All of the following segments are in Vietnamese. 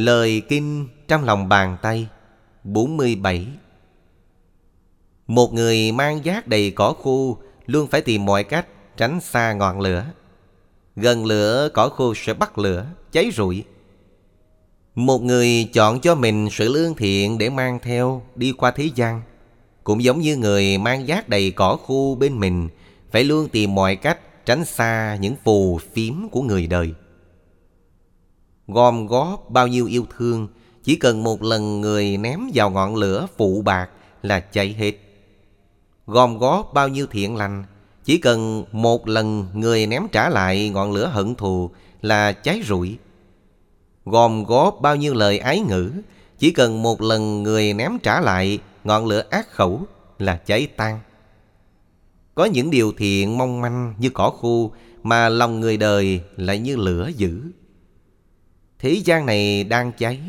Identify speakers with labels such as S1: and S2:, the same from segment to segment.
S1: Lời kinh trong lòng bàn tay 47 Một người mang giác đầy cỏ khô Luôn phải tìm mọi cách tránh xa ngọn lửa. Gần lửa cỏ khô sẽ bắt lửa, cháy rụi. Một người chọn cho mình sự lương thiện để mang theo đi qua thế gian Cũng giống như người mang giác đầy cỏ khô bên mình Phải luôn tìm mọi cách tránh xa những phù phiếm của người đời. Gom góp bao nhiêu yêu thương, Chỉ cần một lần người ném vào ngọn lửa phụ bạc là cháy hết. Gom góp bao nhiêu thiện lành, Chỉ cần một lần người ném trả lại ngọn lửa hận thù là cháy rụi. Gom góp bao nhiêu lời ái ngữ, Chỉ cần một lần người ném trả lại ngọn lửa ác khẩu là cháy tan. Có những điều thiện mong manh như cỏ khô Mà lòng người đời lại như lửa dữ. Thế gian này đang cháy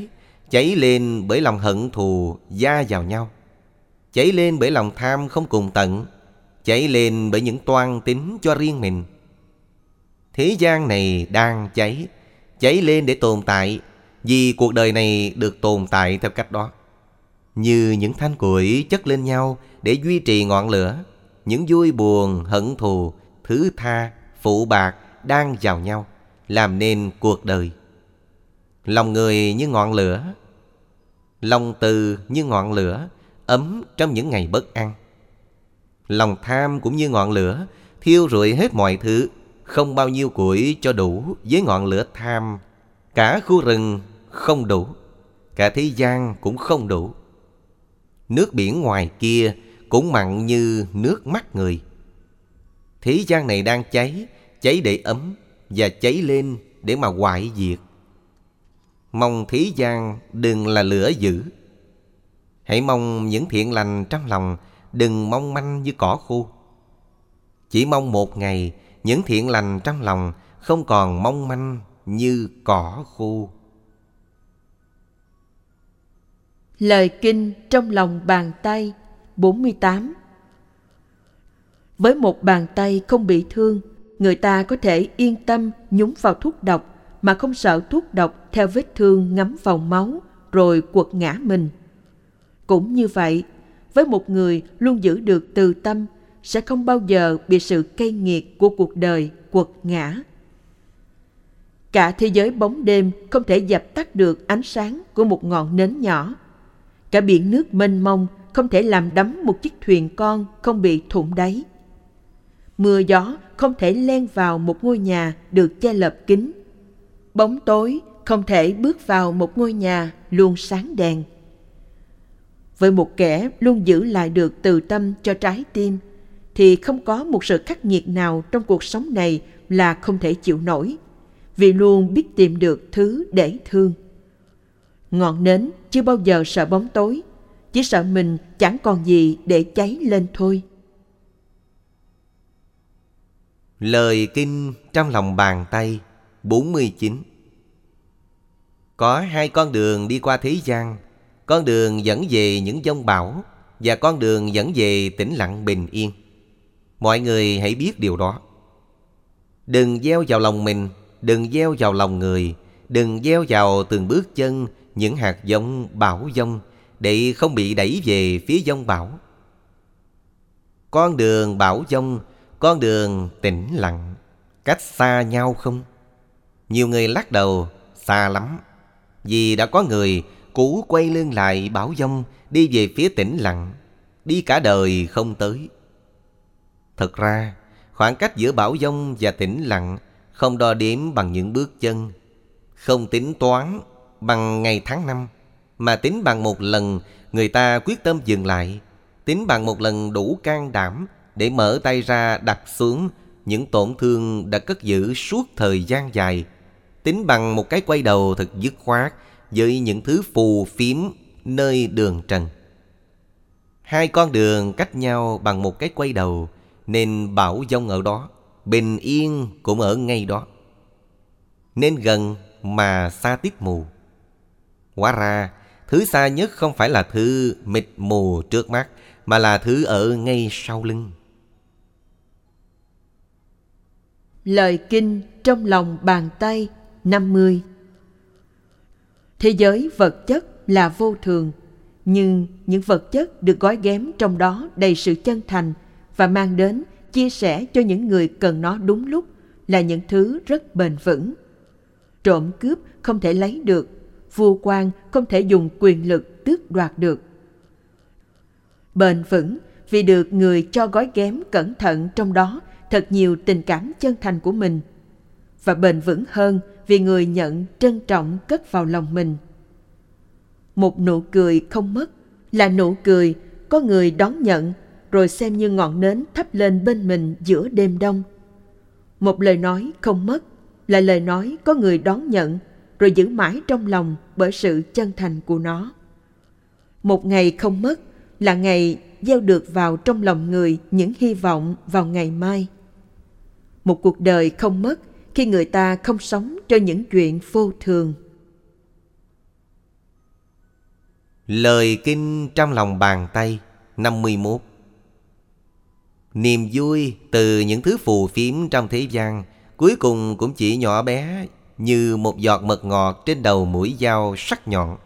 S1: Cháy lên bởi lòng hận thù gia vào nhau. Cháy lên bởi lòng tham không cùng tận Cháy lên bởi những toan tính cho riêng mình. Thế gian này đang cháy Cháy lên để tồn tại Vì cuộc đời này được tồn tại theo cách đó. Như những thanh củi chất lên nhau Để duy trì ngọn lửa Những vui buồn, hận thù, thứ tha, phụ bạc Đang vào nhau Làm nên cuộc đời. Lòng người như ngọn lửa. Lòng từ như ngọn lửa, Ấm trong những ngày bất an. Lòng tham cũng như ngọn lửa, Thiêu rụi hết mọi thứ. Không bao nhiêu củi cho đủ Với ngọn lửa tham. Cả khu rừng không đủ, Cả thế gian cũng không đủ. Nước biển ngoài kia Cũng mặn như nước mắt người. Thế gian này đang cháy Cháy để ấm Và cháy lên để mà hoại diệt. Mong thế gian đừng là lửa dữ. Hãy mong những thiện lành trong lòng, Đừng mong manh như cỏ khô. Chỉ mong một ngày, Những thiện lành trong lòng Không còn mong manh như cỏ khô.
S2: Lời kinh trong lòng bàn tay 48 Với một bàn tay không bị thương, Người ta có thể yên tâm nhúng vào thuốc độc mà không sợ thuốc độc theo vết thương ngấm vào máu rồi quật ngã mình. Cũng như vậy, với một người luôn giữ được từ tâm sẽ không bao giờ bị sự cay nghiệt của cuộc đời quật ngã. Cả thế giới bóng đêm không thể dập tắt được ánh sáng của một ngọn nến nhỏ. Cả biển nước mênh mông không thể làm đắm một chiếc thuyền con không bị thủng đáy. Mưa gió không thể len vào một ngôi nhà được che lợp kín bóng tối, không thể bước vào một ngôi nhà luôn sáng đèn. Với một kẻ luôn giữ lại được từ tâm cho trái tim, thì không có một sự khắc nghiệt nào trong cuộc sống này là không thể chịu nổi, vì luôn biết tìm được thứ để thương. Ngọn nến chưa bao giờ sợ bóng tối, chỉ sợ mình chẳng còn gì để cháy lên thôi.
S1: Lời kinh trong lòng bàn tay. 49 Có hai con đường đi qua thế gian, Con đường dẫn về những dông bão Và con đường dẫn về tĩnh lặng bình yên. Mọi người hãy biết điều đó. Đừng gieo vào lòng mình, Đừng gieo vào lòng người, Đừng gieo vào từng bước chân Những hạt giống bão dông Để không bị đẩy về phía dông bão. Con đường bão dông, Con đường tĩnh lặng, Cách xa nhau không? Nhiều người lắc đầu, xa lắm. Vì đã có người cũ quay lưng lại bảo dông đi về phía tĩnh lặng, đi cả đời không tới. Thật ra, khoảng cách giữa bảo dông và tĩnh lặng không đo đếm bằng những bước chân, không tính toán bằng ngày tháng năm, mà tính bằng một lần người ta quyết tâm dừng lại, tính bằng một lần đủ can đảm để mở tay ra đặt xuống những tổn thương đã cất giữ suốt thời gian dài Tính bằng một cái quay đầu thật dứt khoát Với những thứ phù phiếm nơi đường trần. Hai con đường cách nhau bằng một cái quay đầu Nên bảo dông ở đó, Bình yên cũng ở ngay đó. Nên gần mà xa tiếp mù. Hóa ra, Thứ xa nhất không phải là thứ mịt mù trước mắt, Mà là thứ ở ngay sau lưng.
S2: Lời kinh trong lòng bàn tay 50 Thế giới vật chất là vô thường, nhưng những vật chất được gói ghém trong đó đầy sự chân thành và mang đến chia sẻ cho những người cần nó đúng lúc là những thứ rất bền vững. Trộm cướp không thể lấy được, vua quan không thể dùng quyền lực tước đoạt được. Bền vững vì được người cho gói ghém cẩn thận trong đó thật nhiều tình cảm chân thành của mình và bền vững hơn vì người nhận trân trọng cất vào lòng mình. Một nụ cười không mất là nụ cười có người đón nhận, rồi xem như ngọn nến thắp lên bên mình giữa đêm đông. Một lời nói không mất là lời nói có người đón nhận, rồi giữ mãi trong lòng bởi sự chân thành của nó. Một ngày không mất là ngày gieo được vào trong lòng người những hy vọng vào ngày mai. Một cuộc đời không mất khi người ta không sống cho những chuyện vô thường.
S1: Lời kinh trong lòng bàn tay 51 Niềm vui từ những thứ phù phiếm trong thế gian, Cuối cùng cũng chỉ nhỏ bé Như một giọt mật ngọt trên đầu mũi dao sắc nhọn.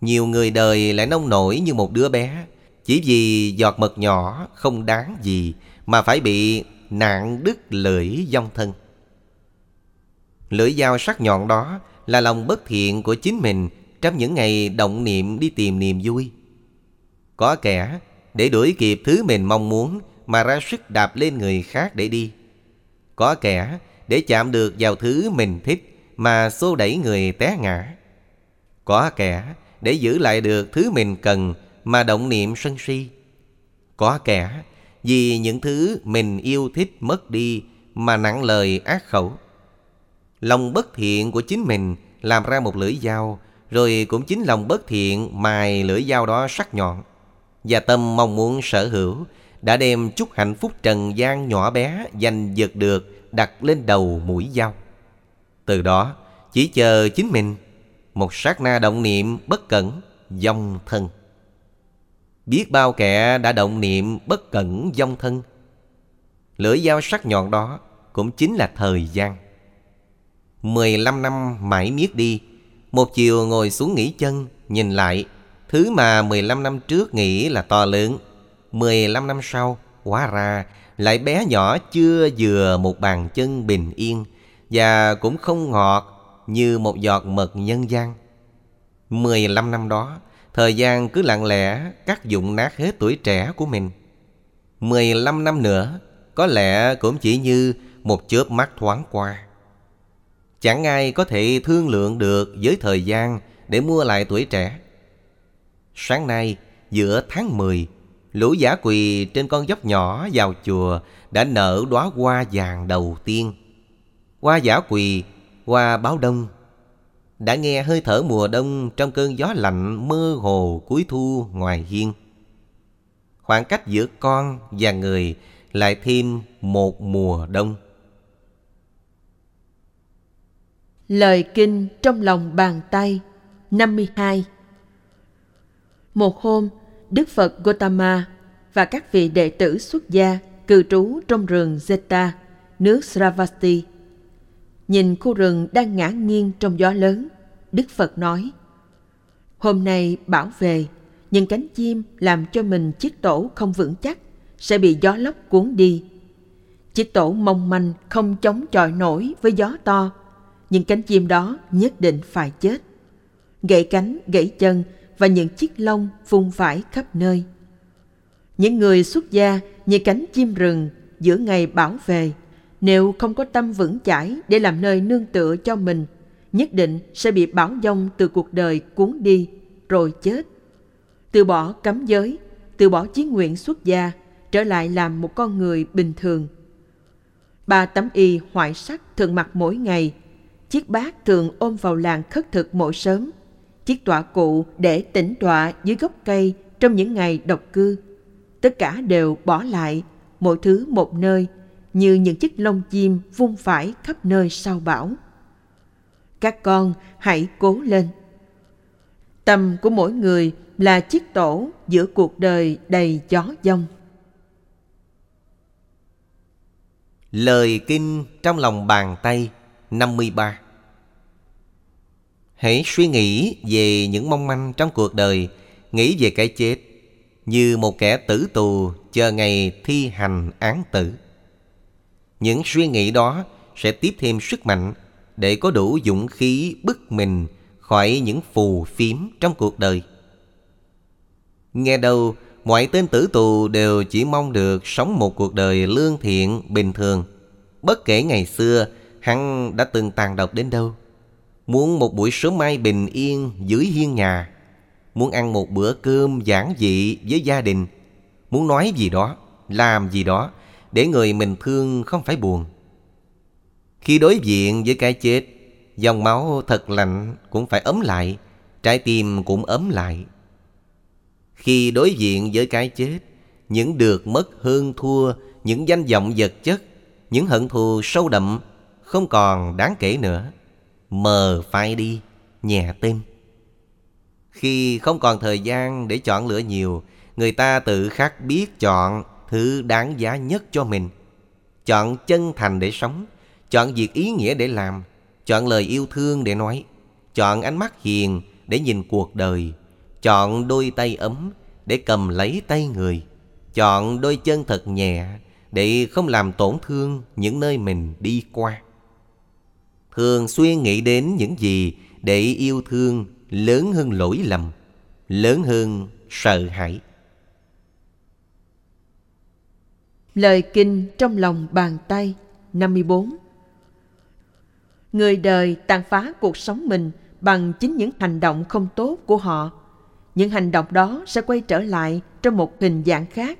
S1: Nhiều người đời lại nông nổi như một đứa bé, Chỉ vì giọt mật nhỏ không đáng gì Mà phải bị nạn đứt lưỡi dông thân. Lưỡi dao sắc nhọn đó là lòng bất thiện của chính mình trong những ngày động niệm đi tìm niềm vui. Có kẻ để đuổi kịp thứ mình mong muốn mà ra sức đạp lên người khác để đi. Có kẻ để chạm được vào thứ mình thích mà xô đẩy người té ngã. Có kẻ để giữ lại được thứ mình cần mà động niệm sân si. Có kẻ vì những thứ mình yêu thích mất đi mà nặng lời ác khẩu. Lòng bất thiện của chính mình làm ra một lưỡi dao, rồi cũng chính lòng bất thiện mài lưỡi dao đó sắc nhọn. Và tâm mong muốn sở hữu, Đã đem chút hạnh phúc trần gian nhỏ bé Giành giật được đặt lên đầu mũi dao. Từ đó, chỉ chờ chính mình, Một sát na động niệm bất cẩn dông thân. Biết bao kẻ đã động niệm bất cẩn dông thân. Lưỡi dao sắc nhọn đó cũng chính là thời gian. 15 năm mãi miết đi một chiều ngồi xuống nghỉ chân, nhìn lại, thứ mà 15 năm trước nghĩ là to lớn. 15 năm sau, hóa ra lại bé nhỏ chưa vừa một bàn chân bình yên và cũng không ngọt như một giọt mật nhân gian. 15 năm đó, thời gian cứ lặng lẽ cắt dụng nát hết tuổi trẻ của mình. 15 năm nữa, có lẽ cũng chỉ như một chớp mắt thoáng qua. Chẳng ai có thể thương lượng được với thời gian để mua lại tuổi trẻ. Sáng nay, giữa tháng 10, lũ giả quỳ trên con dốc nhỏ vào chùa đã nở đóa hoa vàng đầu tiên. Hoa giả quỳ, hoa báo đông. Đã nghe hơi thở mùa đông trong cơn gió lạnh mơ hồ cuối thu ngoài hiên. Khoảng cách giữa con và người lại thêm một mùa đông.
S2: Lời kinh trong lòng bàn tay 52 Một hôm, Đức Phật Gautama và các vị đệ tử xuất gia cư trú trong rừng Zeta, nước Sravasti. Nhìn khu rừng đang ngã nghiêng trong gió lớn, Đức Phật nói Hôm nay bảo về, nhưng cánh chim làm cho mình chiếc tổ không vững chắc, sẽ bị gió lốc cuốn đi. Chiếc tổ mong manh không chống chọi nổi với gió to, nhưng cánh chim đó nhất định phải chết. Gãy cánh, gãy chân và những chiếc lông phun vãi khắp nơi. Những người xuất gia như cánh chim rừng giữa ngày bảo vệ, nếu không có tâm vững chãi để làm nơi nương tựa cho mình, nhất định sẽ bị bão dông từ cuộc đời cuốn đi rồi chết. Từ bỏ cấm giới, từ bỏ chí nguyện xuất gia, trở lại làm một con người bình thường. Ba tấm y hoại sắc thường mặc mỗi ngày chiếc bát thường ôm vào làng khất thực mỗi sớm, chiếc tọa cụ để tĩnh tọa dưới gốc cây trong những ngày độc cư. Tất cả đều bỏ lại, mỗi thứ một nơi, như những chiếc lông chim vung vãi khắp nơi sau bão. Các con hãy cố lên. Tâm của mỗi người là chiếc tổ giữa cuộc đời đầy gió giông.
S1: Lời kinh trong lòng bàn tay 53 Hãy suy nghĩ về những mong manh trong cuộc đời, nghĩ về cái chết như một kẻ tử tù chờ ngày thi hành án tử. Những suy nghĩ đó sẽ tiếp thêm sức mạnh để có đủ dũng khí bức mình khỏi những phù phiếm trong cuộc đời. Nghe đâu, mọi tên tử tù đều chỉ mong được sống một cuộc đời lương thiện, bình thường. Bất kể ngày xưa, hắn đã từng tàn độc đến đâu. Muốn một buổi sớm mai bình yên dưới hiên nhà. Muốn ăn một bữa cơm giản dị với gia đình. Muốn nói gì đó, làm gì đó, để người mình thương không phải buồn. Khi đối diện với cái chết, dòng máu thật lạnh cũng phải ấm lại, trái tim cũng ấm lại. Khi đối diện với cái chết, những được mất hơn thua, những danh vọng vật chất, những hận thù sâu đậm không còn đáng kể nữa. Mờ phai đi, nhẹ tim. Khi không còn thời gian để chọn lựa nhiều, người ta tự khắc biết chọn thứ đáng giá nhất cho mình. Chọn chân thành để sống, chọn việc ý nghĩa để làm, chọn lời yêu thương để nói, chọn ánh mắt hiền để nhìn cuộc đời, chọn đôi tay ấm để cầm lấy tay người, chọn đôi chân thật nhẹ để không làm tổn thương những nơi mình đi qua. Thường xuyên nghĩ đến những gì để yêu thương lớn hơn lỗi lầm, lớn hơn sợ hãi.
S2: Lời kinh trong lòng bàn tay 54 Người đời tàn phá cuộc sống mình bằng chính những hành động không tốt của họ. Những hành động đó sẽ quay trở lại trong một hình dạng khác,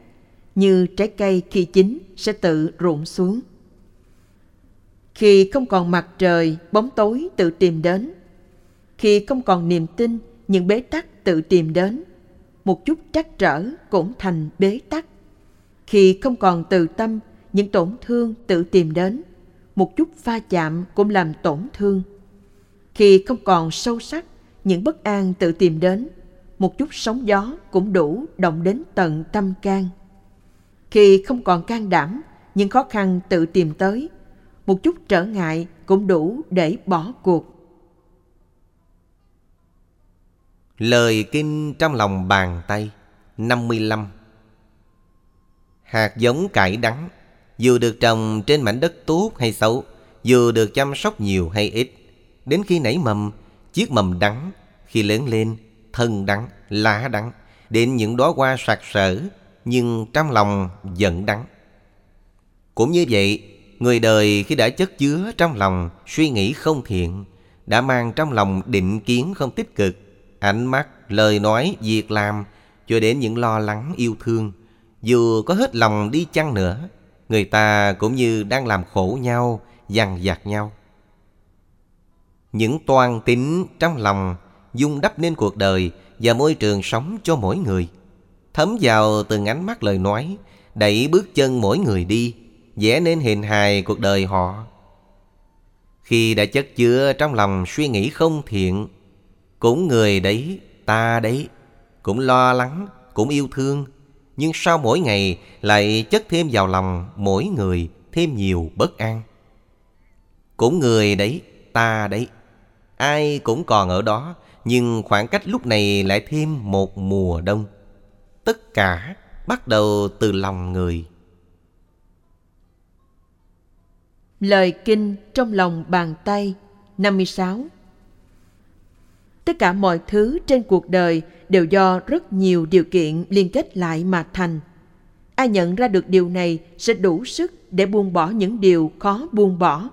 S2: như trái cây khi chín sẽ tự rụng xuống. Khi không còn mặt trời, bóng tối tự tìm đến. Khi không còn niềm tin, những bế tắc tự tìm đến. Một chút trắc trở cũng thành bế tắc. Khi không còn từ tâm, những tổn thương tự tìm đến một chút va chạm cũng làm tổn thương. Khi không còn sâu sắc, những bất an tự tìm đến, một chút sóng gió cũng đủ động đến tận tâm can. Khi không còn can đảm, những khó khăn tự tìm tới, một chút trở ngại cũng đủ để bỏ cuộc.
S1: Lời kinh trong lòng bàn tay 55 Hạt giống cải đắng dù được trồng trên mảnh đất tốt hay xấu, dù được chăm sóc nhiều hay ít, đến khi nảy mầm, chiếc mầm đắng, khi lớn lên, thân đắng, lá đắng, đến những đóa hoa sạc sỡ, nhưng trong lòng giận đắng. Cũng như vậy, người đời khi đã chất chứa trong lòng suy nghĩ không thiện, đã mang trong lòng định kiến không tích cực, ánh mắt, lời nói, việc làm, cho đến những lo lắng yêu thương, dù có hết lòng đi chăng nữa, người ta cũng như đang làm khổ nhau, dằn vặt nhau. Những toan tính trong lòng dung đắp nên cuộc đời và môi trường sống cho mỗi người. Thấm vào từng ánh mắt lời nói, đẩy bước chân mỗi người đi, vẽ nên hình hài cuộc đời họ. Khi đã chất chứa trong lòng suy nghĩ không thiện, cũng người đấy, ta đấy, cũng lo lắng, cũng yêu thương, nhưng sau mỗi ngày lại chất thêm vào lòng mỗi người thêm nhiều bất an. Cũng người đấy, ta đấy, ai cũng còn ở đó, nhưng khoảng cách lúc này lại thêm một mùa đông. Tất cả bắt đầu từ lòng người.
S2: Lời kinh trong lòng bàn tay 56 Tất cả mọi thứ trên cuộc đời đều do rất nhiều điều kiện liên kết lại mà thành. Ai nhận ra được điều này sẽ đủ sức để buông bỏ những điều khó buông bỏ,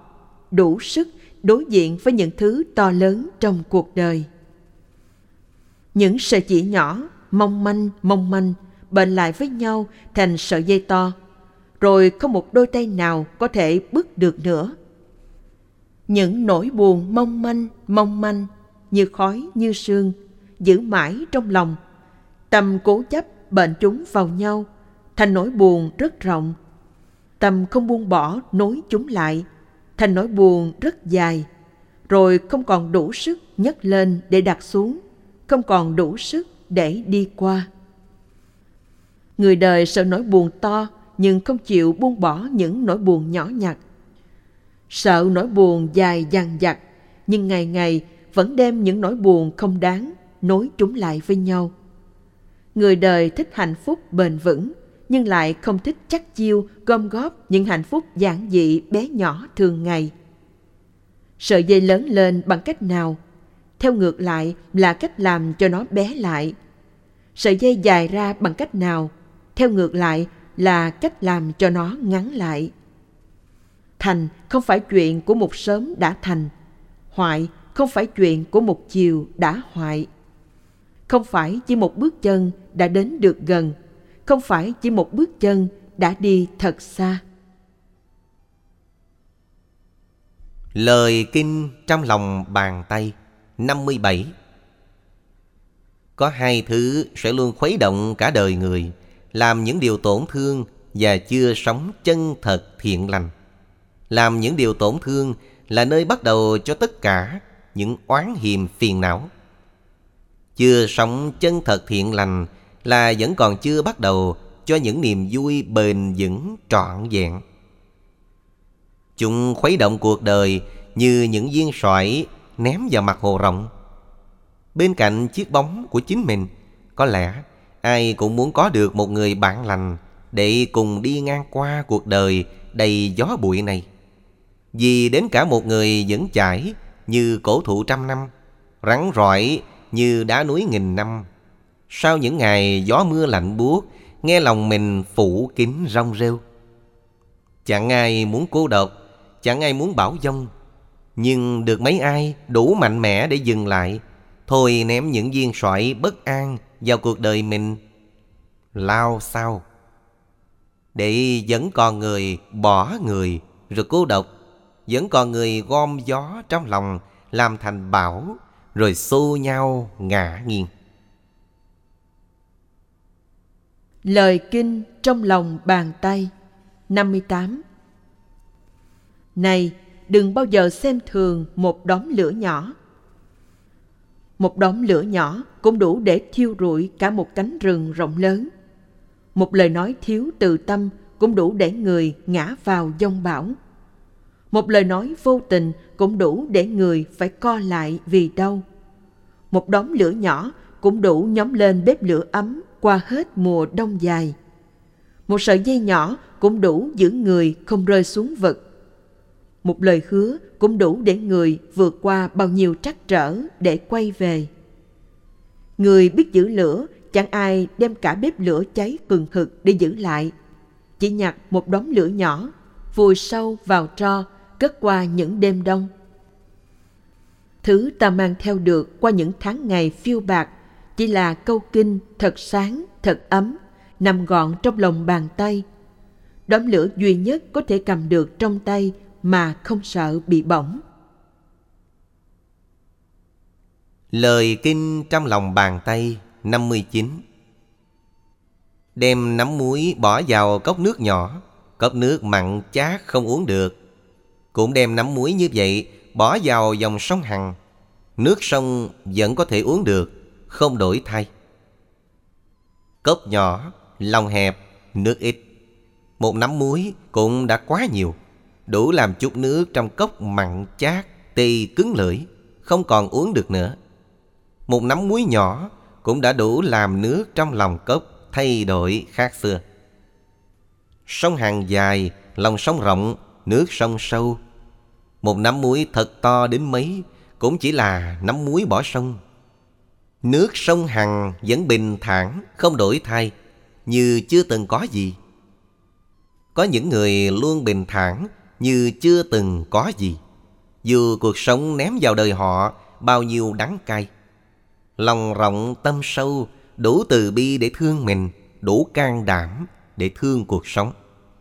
S2: đủ sức đối diện với những thứ to lớn trong cuộc đời. Những sợi chỉ nhỏ, mong manh, mong manh, bệnh lại với nhau thành sợi dây to, rồi không một đôi tay nào có thể bước được nữa. Những nỗi buồn mong manh, mong manh, như khói, như sương, giữ mãi trong lòng. Tâm cố chấp bệnh chúng vào nhau, thành nỗi buồn rất rộng. Tâm không buông bỏ nối chúng lại, thành nỗi buồn rất dài, rồi không còn đủ sức nhấc lên để đặt xuống, không còn đủ sức để đi qua. Người đời sợ nỗi buồn to nhưng không chịu buông bỏ những nỗi buồn nhỏ nhặt. Sợ nỗi buồn dài dằng dặc nhưng ngày ngày vẫn đem những nỗi buồn không đáng nối chúng lại với nhau. Người đời thích hạnh phúc bền vững, nhưng lại không thích chắc chiêu gom góp những hạnh phúc giản dị bé nhỏ thường ngày. Sợi dây lớn lên bằng cách nào? Theo ngược lại là cách làm cho nó bé lại. Sợi dây dài ra bằng cách nào? Theo ngược lại là cách làm cho nó ngắn lại. Thành không phải chuyện của một sớm đã thành, hoại không phải chuyện của một chiều đã hoại. Không phải chỉ một bước chân đã đến được gần, không phải chỉ một bước chân đã đi thật xa.
S1: Lời kinh trong lòng bàn tay 57 Có hai thứ sẽ luôn khuấy động cả đời người làm những điều tổn thương và chưa sống chân thật thiện lành. Làm những điều tổn thương là nơi bắt đầu cho tất cả những oán hiềm phiền não. Chưa sống chân thật thiện lành là vẫn còn chưa bắt đầu cho những niềm vui bền vững trọn vẹn. Chúng khuấy động cuộc đời như những viên sỏi ném vào mặt hồ rộng. Bên cạnh chiếc bóng của chính mình, có lẽ ai cũng muốn có được một người bạn lành để cùng đi ngang qua cuộc đời đầy gió bụi này. Vì đến cả một người vẫn chảy như cổ thụ trăm năm, rắn rỏi như đá núi nghìn năm. Sau những ngày gió mưa lạnh buốt, nghe lòng mình phủ kín rong rêu. Chẳng ai muốn cô độc, chẳng ai muốn bảo dông, nhưng được mấy ai đủ mạnh mẽ để dừng lại Thôi ném những viên sỏi bất an vào cuộc đời mình. Lao sao Để vẫn còn người bỏ người, rồi cô độc. Vẫn còn người gom gió trong lòng, Làm thành bão, Rồi xô nhau ngã nghiêng.
S2: Lời kinh trong lòng bàn tay 58 Này, đừng bao giờ xem thường một đống lửa nhỏ. Một đống lửa nhỏ cũng đủ để thiêu rụi cả một cánh rừng rộng lớn. Một lời nói thiếu từ tâm cũng đủ để người ngã vào dông bão. Một lời nói vô tình cũng đủ để người phải co lại vì đau. Một đống lửa nhỏ cũng đủ nhóm lên bếp lửa ấm qua hết mùa đông dài. Một sợi dây nhỏ cũng đủ giữ người không rơi xuống vực một lời hứa cũng đủ để người vượt qua bao nhiêu trắc trở để quay về. Người biết giữ lửa, chẳng ai đem cả bếp lửa cháy cường hực để giữ lại. Chỉ nhặt một đống lửa nhỏ, vùi sâu vào tro, cất qua những đêm đông. Thứ ta mang theo được qua những tháng ngày phiêu bạc chỉ là câu kinh thật sáng, thật ấm, nằm gọn trong lòng bàn tay. Đốm lửa duy nhất có thể cầm được trong tay mà không sợ bị bỏng.
S1: Lời kinh trong lòng bàn tay 59 Đem nắm muối bỏ vào cốc nước nhỏ Cốc nước mặn chát không uống được. Cũng đem nắm muối như vậy Bỏ vào dòng sông Hằng. Nước sông vẫn có thể uống được Không đổi thay. Cốc nhỏ, lòng hẹp, nước ít. Một nắm muối cũng đã quá nhiều đủ làm chút nước trong cốc mặn chát, tê cứng lưỡi, không còn uống được nữa. Một nắm muối nhỏ cũng đã đủ làm nước trong lòng cốc thay đổi khác xưa. Sông hàng dài, lòng sông rộng, nước sông sâu. Một nắm muối thật to đến mấy cũng chỉ là nắm muối bỏ sông. Nước sông Hằng vẫn bình thản, không đổi thay, như chưa từng có gì. Có những người luôn bình thản như chưa từng có gì. Dù cuộc sống ném vào đời họ bao nhiêu đắng cay. Lòng rộng tâm sâu, đủ từ bi để thương mình, đủ can đảm để thương cuộc sống.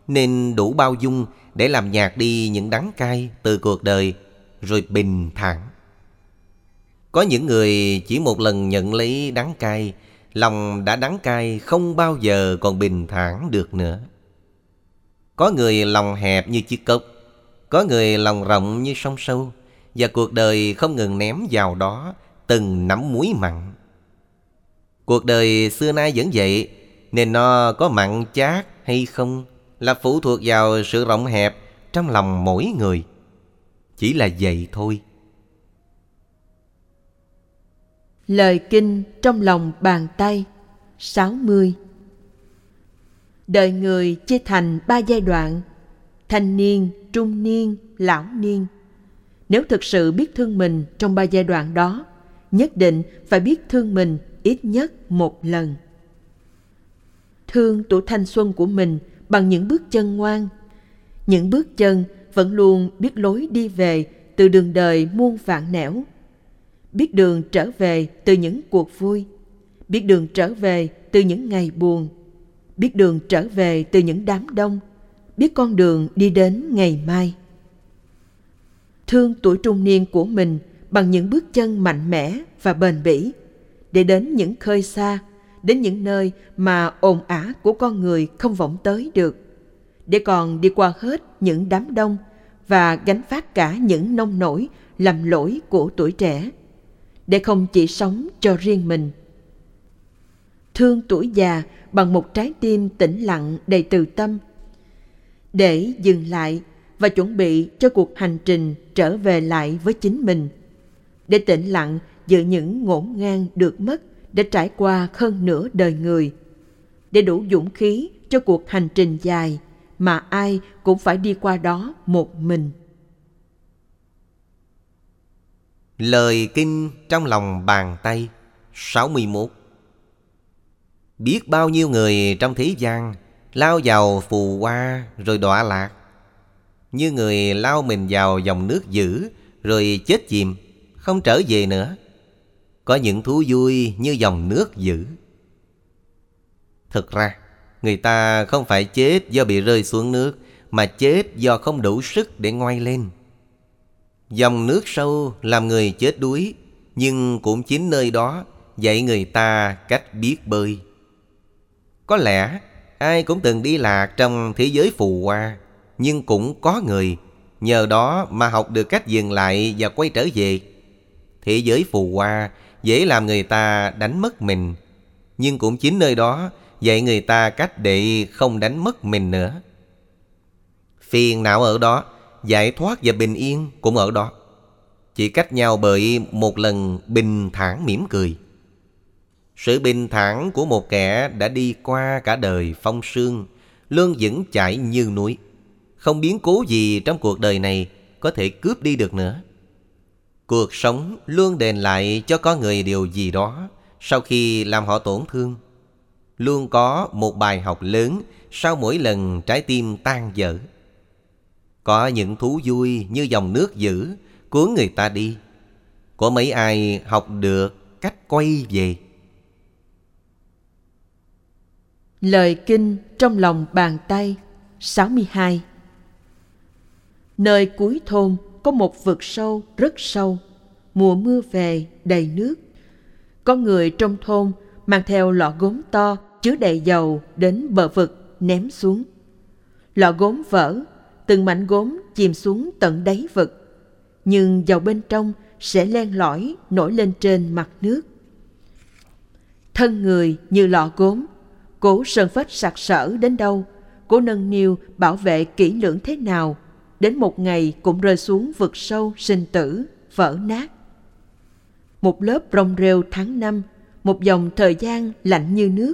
S1: Nên đủ bao dung để làm nhạt đi những đắng cay từ cuộc đời, rồi bình thản. Có những người chỉ một lần nhận lấy đắng cay, lòng đã đắng cay không bao giờ còn bình thản được nữa. Có người lòng hẹp như chiếc cốc có người lòng rộng như sông sâu, Và cuộc đời không ngừng ném vào đó Từng nắm muối mặn. Cuộc đời xưa nay vẫn vậy, Nên nó có mặn chát hay không Là phụ thuộc vào sự rộng hẹp Trong lòng mỗi người. Chỉ là vậy thôi.
S2: Lời kinh trong lòng bàn tay 60 Đời người chia thành ba giai đoạn. Thanh niên, trung niên, lão niên. Nếu thực sự biết thương mình trong ba giai đoạn đó Nhất định phải biết thương mình ít nhất một lần. Thương tuổi thanh xuân của mình bằng những bước chân ngoan. Những bước chân vẫn luôn biết lối đi về từ đường đời muôn vạn nẻo. Biết đường trở về từ những cuộc vui. Biết đường trở về từ những ngày buồn. Biết đường trở về từ những đám đông biết con đường đi đến ngày mai. Thương tuổi trung niên của mình bằng những bước chân mạnh mẽ và bền bỉ để đến những khơi xa, đến những nơi mà ồn ả của con người không vọng tới được, để còn đi qua hết những đám đông và gánh phát cả những nông nổi lầm lỗi của tuổi trẻ, để không chỉ sống cho riêng mình. Thương tuổi già bằng một trái tim tĩnh lặng đầy từ tâm để dừng lại và chuẩn bị cho cuộc hành trình trở về lại với chính mình. Để tĩnh lặng giữa những ngổn ngang được mất để trải qua hơn nửa đời người. Để đủ dũng khí cho cuộc hành trình dài mà ai cũng phải đi qua đó một mình.
S1: Lời kinh trong lòng bàn tay 61 Biết bao nhiêu người trong thế gian Lao vào phù hoa rồi đọa lạc. Như người lao mình vào dòng nước dữ Rồi chết chìm, Không trở về nữa. Có những thú vui như dòng nước dữ. Thực ra, Người ta không phải chết do bị rơi xuống nước, Mà chết do không đủ sức để ngoay lên. Dòng nước sâu làm người chết đuối, Nhưng cũng chính nơi đó dạy người ta cách biết bơi. Có lẽ ai cũng từng đi lạc trong thế giới phù hoa, Nhưng cũng có người nhờ đó mà học được cách dừng lại và quay trở về Thế giới phù hoa dễ làm người ta đánh mất mình, Nhưng cũng chính nơi đó dạy người ta cách để không đánh mất mình nữa Phiền não ở đó, giải thoát và bình yên cũng ở đó. Chỉ cách nhau bởi một lần bình thản mỉm cười. Sự bình thản của một kẻ đã đi qua cả đời phong sương, lương vững chảy như núi. Không biến cố gì trong cuộc đời này có thể cướp đi được nữa. Cuộc sống luôn đền lại cho có người điều gì đó sau khi làm họ tổn thương. Luôn có một bài học lớn sau mỗi lần trái tim tan vỡ. Có những thú vui như dòng nước dữ cuốn người ta đi. Có mấy ai học được cách quay về?
S2: Lời kinh trong lòng bàn tay 62 Nơi cuối thôn có một vực sâu rất sâu, mùa mưa về đầy nước. Có người trong thôn mang theo lọ gốm to chứa đầy dầu đến bờ vực ném xuống. Lọ gốm vỡ từng mảnh gốm chìm xuống tận đáy vực nhưng dầu bên trong sẽ len lỏi nổi lên trên mặt nước thân người như lọ gốm cố sơn phết sặc sỡ đến đâu, cố nâng niu bảo vệ kỹ lưỡng thế nào, đến một ngày cũng rơi xuống vực sâu sinh tử, vỡ nát một lớp rong rêu tháng năm, một dòng thời gian lạnh như nước,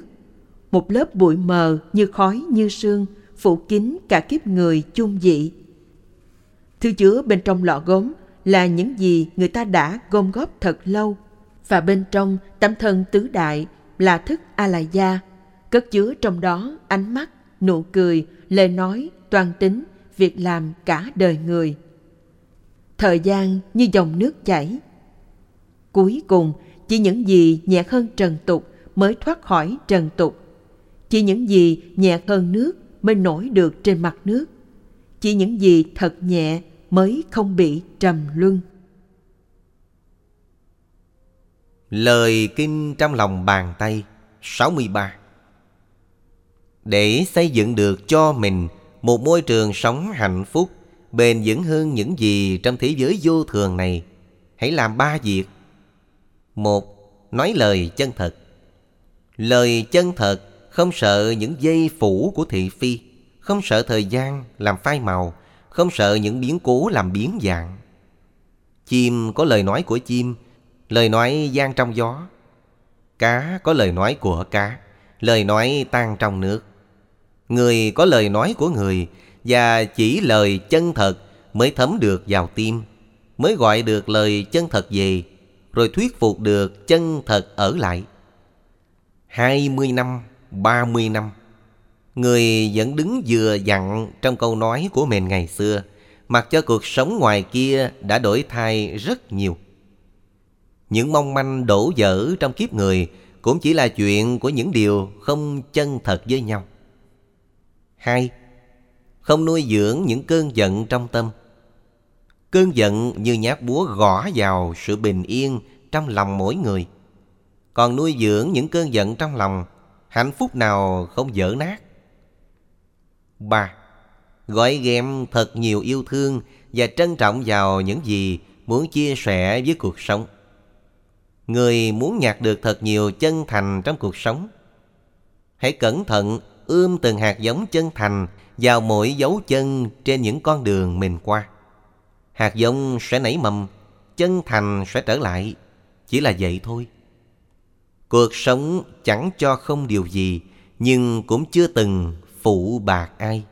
S2: một lớp bụi mờ như khói như sương phủ kín cả kiếp người chung dị. Thứ chứa bên trong lọ gốm là những gì người ta đã gom góp thật lâu, và bên trong tấm thân tứ đại là thức a la gia cất chứa trong đó ánh mắt, nụ cười, lời nói toàn tính, việc làm cả đời người. Thời gian như dòng nước chảy. Cuối cùng, chỉ những gì nhẹ hơn trần tục mới thoát khỏi trần tục. Chỉ những gì nhẹ hơn nước mới nổi được trên mặt nước. Chỉ những gì thật nhẹ mới không bị trầm luân.
S1: Lời kinh trong lòng bàn tay 63 để xây dựng được cho mình một môi trường sống hạnh phúc bền vững hơn những gì trong thế giới vô thường này, hãy làm ba việc. Một, nói lời chân thật. Lời chân thật không sợ những dây phủ của thị phi Không sợ thời gian làm phai màu Không sợ những biến cố làm biến dạng Chim có lời nói của chim Lời nói gian trong gió Cá có lời nói của cá Lời nói tan trong nước Người có lời nói của người Và chỉ lời chân thật Mới thấm được vào tim Mới gọi được lời chân thật về Rồi thuyết phục được chân thật ở lại. 20 năm, 30 năm Người vẫn đứng vừa dặn trong câu nói của mình ngày xưa Mặc cho cuộc sống ngoài kia đã đổi thay rất nhiều. Những mong manh đổ dở trong kiếp người Cũng chỉ là chuyện của những điều không chân thật với nhau. Hai, không nuôi dưỡng những cơn giận trong tâm Cơn giận như nhát búa gõ vào sự bình yên trong lòng mỗi người Còn nuôi dưỡng những cơn giận trong lòng Hạnh phúc nào không dở nát 3. Gói ghém thật nhiều yêu thương và trân trọng vào những gì muốn chia sẻ với cuộc sống. Người muốn nhặt được thật nhiều chân thành trong cuộc sống. Hãy cẩn thận ươm từng hạt giống chân thành vào mỗi dấu chân trên những con đường mình qua. Hạt giống sẽ nảy mầm, chân thành sẽ trở lại. Chỉ là vậy thôi. Cuộc sống chẳng cho không điều gì, nhưng cũng chưa từng phụ bạc ai